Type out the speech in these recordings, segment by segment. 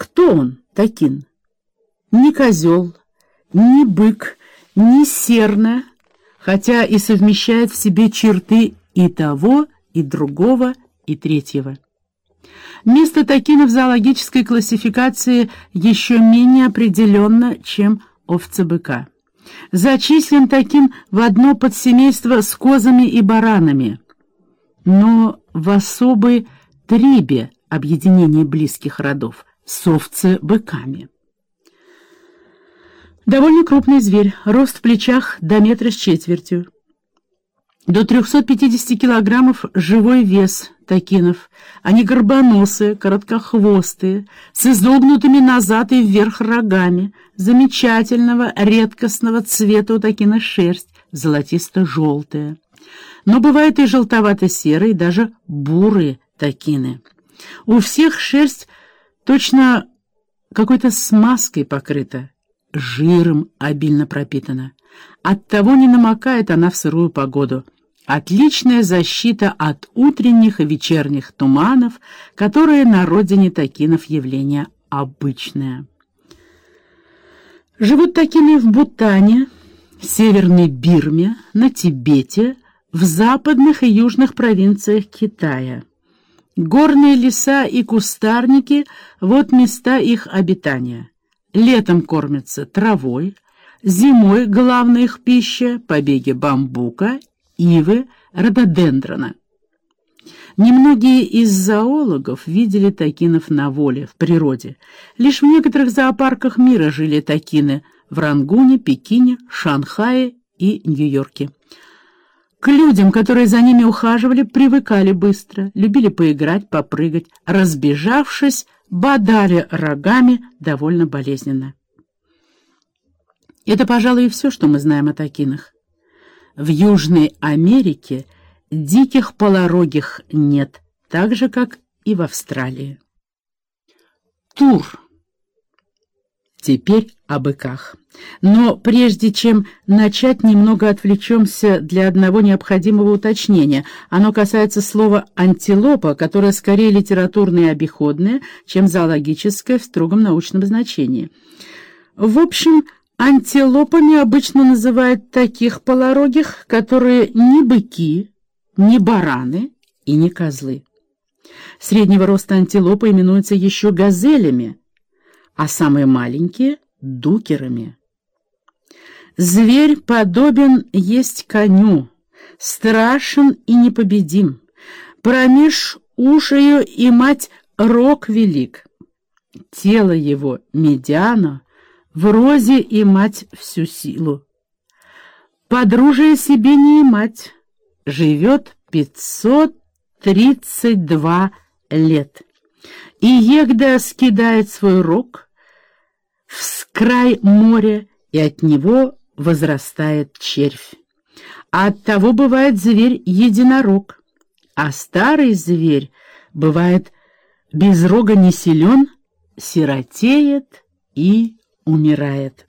Кто он, Такин? Ни козел, ни бык, ни серна, хотя и совмещает в себе черты и того, и другого, и третьего. Место Такина в зоологической классификации еще менее определенно, чем овца-быка. Зачислен таким в одно подсемейство с козами и баранами, но в особой трибе объединения близких родов с овцы-быками. Довольно крупный зверь, рост в плечах до метра с четвертью. До 350 килограммов живой вес такинов. Они горбоносые, короткохвостые, с изогнутыми назад и вверх рогами, замечательного редкостного цвета у такина шерсть, золотисто-желтая. Но бывают и желтовато-серые, даже бурые такины. У всех шерсть точно какой-то смазкой покрыта, жиром обильно пропитана. Оттого не намокает она в сырую погоду. Отличная защита от утренних и вечерних туманов, которые на родине такинов явление обычное. Живут такими в Бутане, Северной Бирме, на Тибете, в западных и южных провинциях Китая. Горные леса и кустарники — вот места их обитания. Летом кормятся травой, зимой главная их пища — побеги бамбука, ивы, рододендрона. Немногие из зоологов видели такинов на воле, в природе. Лишь в некоторых зоопарках мира жили такины в Рангуне, Пекине, Шанхае и Нью-Йорке. К людям, которые за ними ухаживали, привыкали быстро, любили поиграть, попрыгать, разбежавшись, бодали рогами довольно болезненно. Это, пожалуй, и все, что мы знаем о такинах. В Южной Америке диких полорогих нет, так же, как и в Австралии. Тур. Теперь о быках. Но прежде чем начать, немного отвлечемся для одного необходимого уточнения. Оно касается слова «антилопа», которое скорее литературное и обиходное, чем зоологическое в строгом научном значении. В общем, антилопами обычно называют таких полорогих, которые не быки, не бараны и не козлы. Среднего роста антилопы именуются еще газелями, а самые маленькие — дукерами. Зверь подобен есть коню, страшен и непобедим. Промеж ушею и мать рог велик. Тело его медиано, в розе и мать всю силу. Подружие себе не мать, живет пятьсот тридцать два лет. И егда скидает свой рог в край моря, и от него возрастает червь. А от того бывает зверь единорог, а старый зверь бывает без рога не силен, сиротеет и умирает.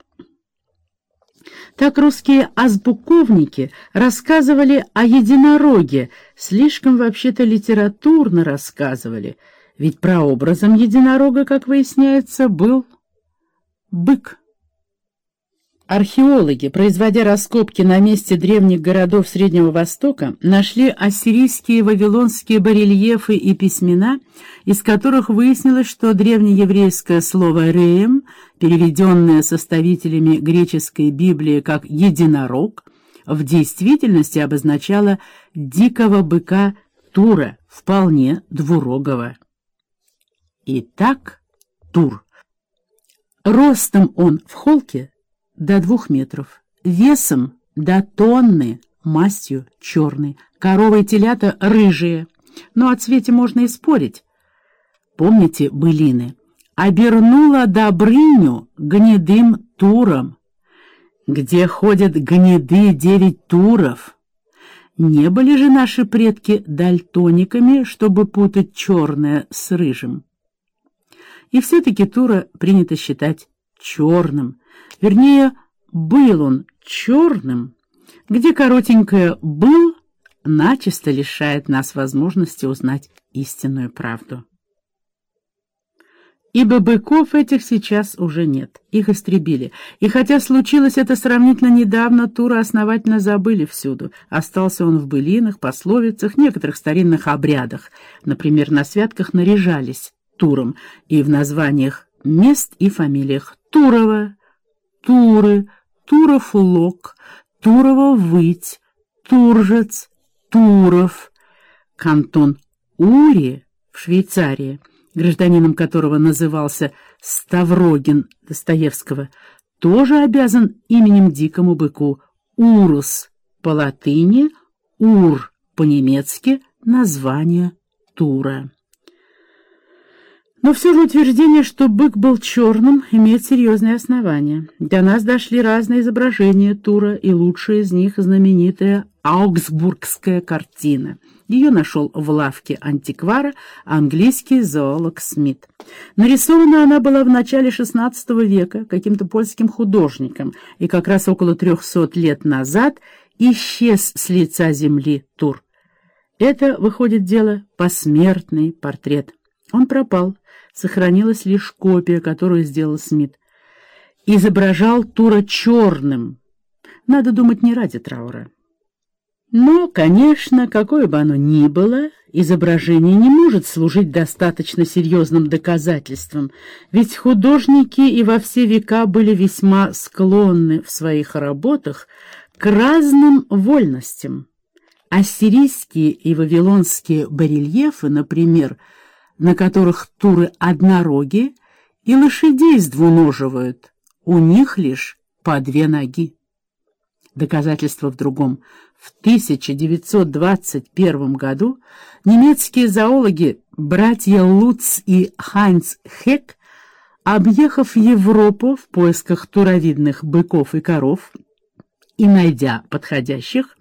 Так русские азбуковники рассказывали о единороге, слишком вообще-то литературно рассказывали, ведь прообразом единорога, как выясняется, был бык. Археологи, производя раскопки на месте древних городов Среднего Востока, нашли ассирийские вавилонские барельефы и письмена, из которых выяснилось, что древнееврейское слово «реем», переведенное составителями греческой Библии как «единорог», в действительности обозначало дикого быка Тура, вполне двурогого. Итак, Тур. Ростом он в холке до двух метров, весом до тонны, мастью черный, корова и телята рыжие. Но о цвете можно и спорить. Помните былины? Обернула Добрыню гнедым туром. Где ходят гнеды девять туров? Не были же наши предки дальтониками, чтобы путать черное с рыжим? И все-таки Тура принято считать черным, Вернее, был он черным, где коротенькое «был» начисто лишает нас возможности узнать истинную правду. ибо быков этих сейчас уже нет, их истребили. И хотя случилось это сравнительно недавно, Тура основательно забыли всюду. Остался он в былинах, пословицах, некоторых старинных обрядах. Например, на святках наряжались Туром и в названиях мест и фамилиях Турова, Туры, Туров Лог, Турова Выть, Туржец, Туров, кантон Ури в Швейцарии — гражданином которого назывался Ставрогин Достоевского, тоже обязан именем дикому быку Урус по латыни, Ур по-немецки, название Тура. Но все же утверждение, что бык был черным, имеет серьезные основания. До нас дошли разные изображения Тура, и лучшая из них знаменитая Аугсбургская картина. Ее нашел в лавке антиквара английский зоолог Смит. Нарисована она была в начале XVI века каким-то польским художником, и как раз около 300 лет назад исчез с лица земли Тур. Это, выходит дело, посмертный портрет. Он пропал, сохранилась лишь копия, которую сделал Смит. Изображал Тура черным. Надо думать, не ради траура. Но, конечно, какое бы оно ни было, изображение не может служить достаточно серьезным доказательством, ведь художники и во все века были весьма склонны в своих работах к разным вольностям. Ассирийские и вавилонские барельефы, например, на которых туры однороги и лошадей сдвуноживают, у них лишь по две ноги. Доказательство в другом. В 1921 году немецкие зоологи братья Луц и Хайнц Хек, объехав Европу в поисках туровидных быков и коров и найдя подходящих,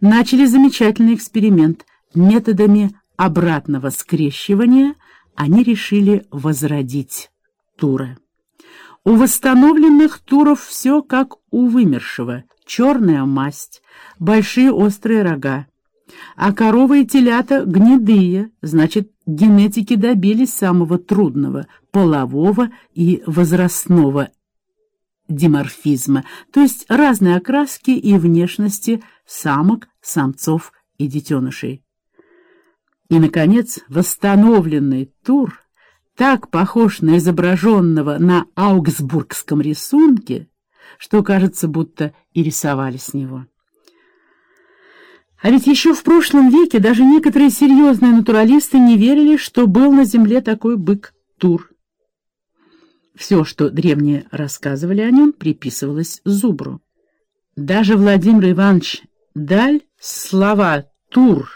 начали замечательный эксперимент. Методами обратного скрещивания они решили возродить туры. У восстановленных туров все как у вымершего – черная масть, большие острые рога. А коровы и телята гнедые, значит, генетики добились самого трудного, полового и возрастного диморфизма, то есть разной окраски и внешности самок, самцов и детенышей. И, наконец, восстановленный тур, так похож на изображенного на аугсбургском рисунке, что кажется, будто и рисовали с него. А ведь еще в прошлом веке даже некоторые серьезные натуралисты не верили, что был на земле такой бык Тур. Все, что древние рассказывали о нем, приписывалось Зубру. Даже Владимир Иванович Даль слова «Тур»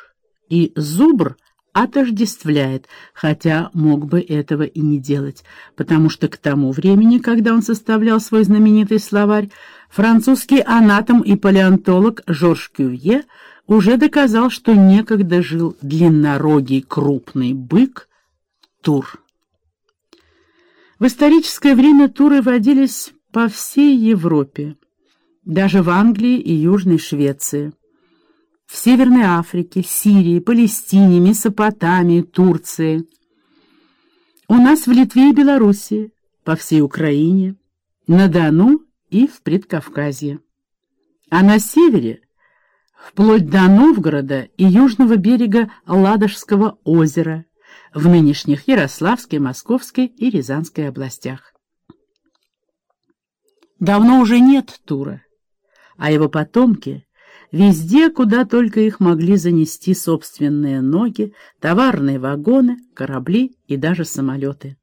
и «Зубр» отождествляет, хотя мог бы этого и не делать, потому что к тому времени, когда он составлял свой знаменитый словарь, французский анатом и палеонтолог Жорж Кювье уже доказал, что некогда жил длиннорогий крупный бык Тур. В историческое время туры водились по всей Европе, даже в Англии и Южной Швеции в Северной Африке, Сирии, Палестине, Месопотамии, Турции. У нас в Литве и Белоруссии, по всей Украине, на Дону и в Предкавказье. А на севере, вплоть до Новгорода и южного берега Ладожского озера, в нынешних Ярославской, Московской и Рязанской областях. Давно уже нет Тура, а его потомки Везде, куда только их могли занести собственные ноги, товарные вагоны, корабли и даже самолеты.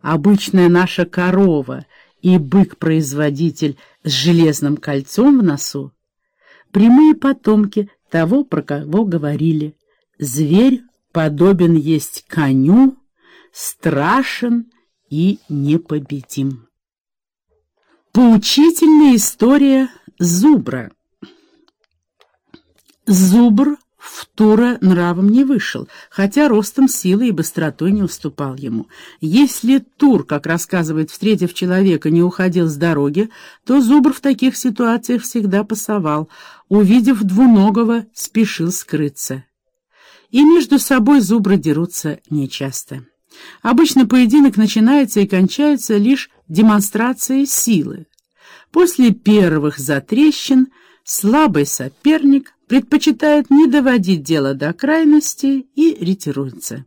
Обычная наша корова и бык-производитель с железным кольцом в носу — прямые потомки того, про кого говорили. Зверь подобен есть коню, страшен и непобедим. Поучительная история зубра — Зубр в Тура нравом не вышел, хотя ростом силы и быстротой не уступал ему. Если Тур, как рассказывает, встретив человека, не уходил с дороги, то Зубр в таких ситуациях всегда пасовал, увидев двуногого, спешил скрыться. И между собой зубры дерутся нечасто. Обычно поединок начинается и кончается лишь демонстрацией силы. После первых затрещин слабый соперник предпочитает не доводить дело до крайности и ретируется.